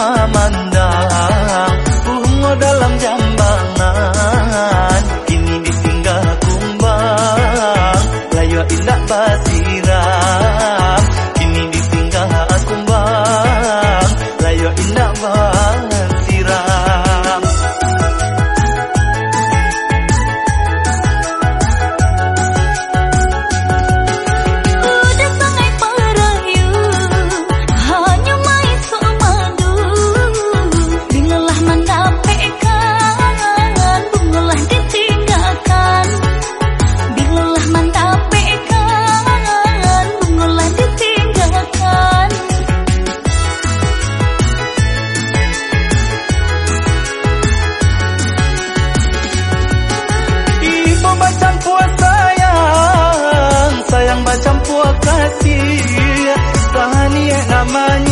aman. mati Tahan yang namanya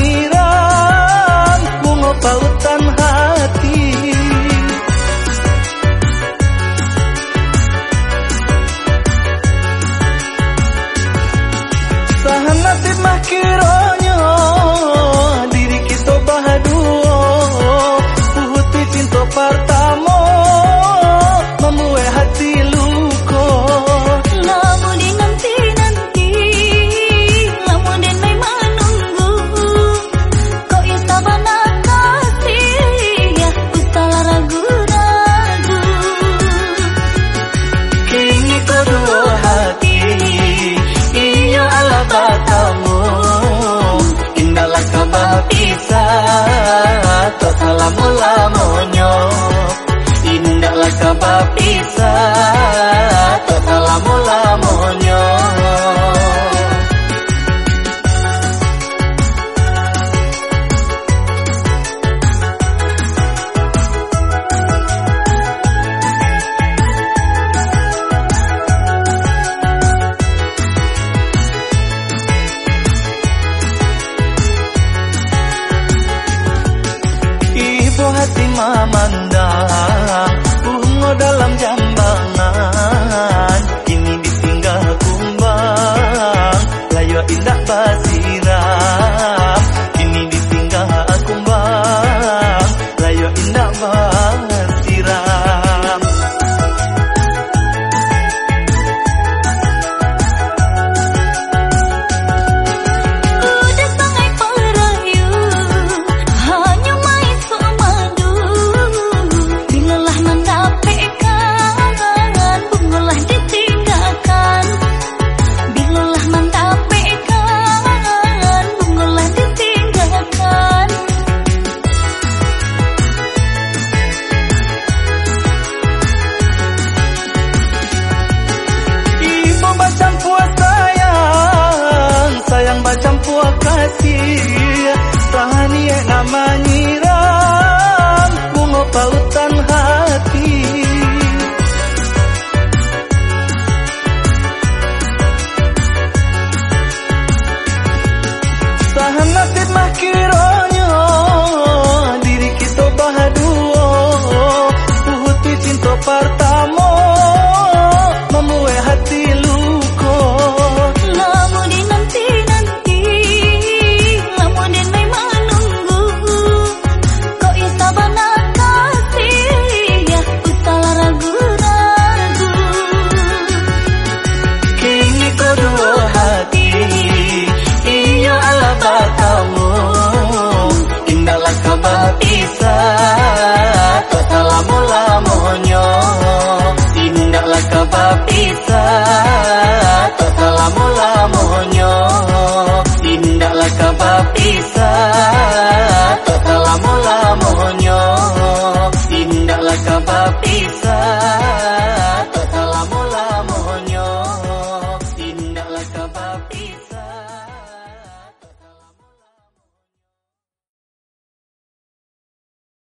Indahlah kabar pisah Tak salah mula monyo Ibu hati bisa tak salah mula monyo tindaklah pisah.